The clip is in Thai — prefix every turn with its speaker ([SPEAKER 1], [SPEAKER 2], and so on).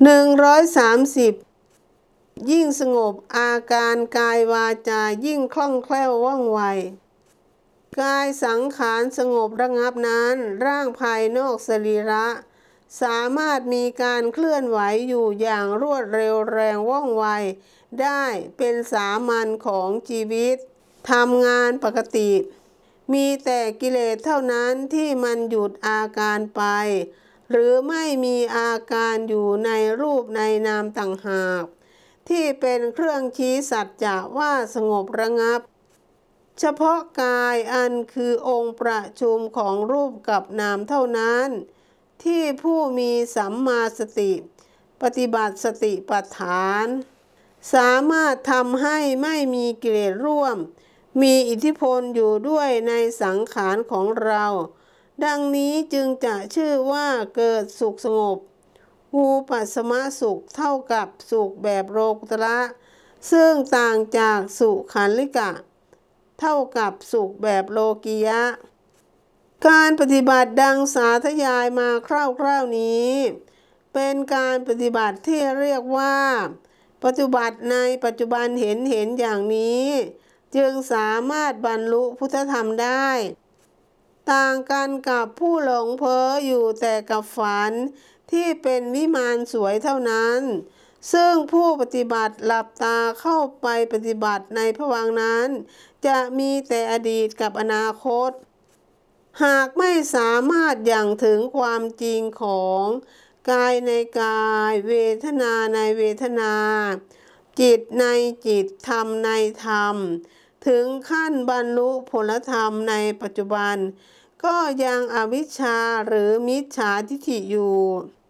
[SPEAKER 1] 130 ยิ่งสงบอาการกายวาจายิ่งคล่องแคล่วว่องไว กายสังขารสงบระงับนั้นร่างภายนอกสรีระ สามารถมีการเคลื่อนไหวอยู่อย่างรวดเร็วแรงว่องไว ได้เป็นสามัญของชีวิตทำงานปกติ มีแต่กิเลสเท่านั้นที่มันหยุดอาการไป หรือไม่มีอาการอยู่ในรูปในนามต่างหาก ที่เป็นเครื่องชี้สัจจะว่าสงบระงับ เฉพาะกายอันคือองค์ประชุมของรูปกับนามเท่านั้น ที่ผู้มีสัมมาสติ ปฏิบัติสติปัฏฐาน สามารถทำให้ไม่มีกิเลสร่วม มีอิทธิพลอยู่ด้วยในสังขารของเรา ดังนี้จึงจะชื่อว่าเกิดสุขสงบหูปัสมะสุขเท่ากับสุขแบบโลกุตระซึ่งต่างจากสุขันลิกะ เท่ากับสุขแบบโลกียะ การปฏิบัติดังสาธยายมาคร่าวๆนี้ เป็นการปฏิบัติที่เรียกว่าปัจจุบัติในปัจจุบันเห็นเห็นอย่างนี้ จึงสามารถบรรลุพุทธธรรมได้ ต่างกันกับผู้หลงเพ้ออยู่แต่กับฝัน ที่เป็นวิมานสวยเท่านั้น ซึ่งผู้ปฏิบัติหลับตาเข้าไปปฏิบัติในพวังนั้น จะมีแต่อดีตกับอนาคต หากไม่สามารถอย่างถึงความจริงของกายในกาย เวทนาในเวทนา จิตในจิตธรรมในธรรม ถึงขั้นบรรลุผลธรรมในปัจจุบัน ก็ยังอวิชชาหรือมิจฉาทิฏฐิอยู่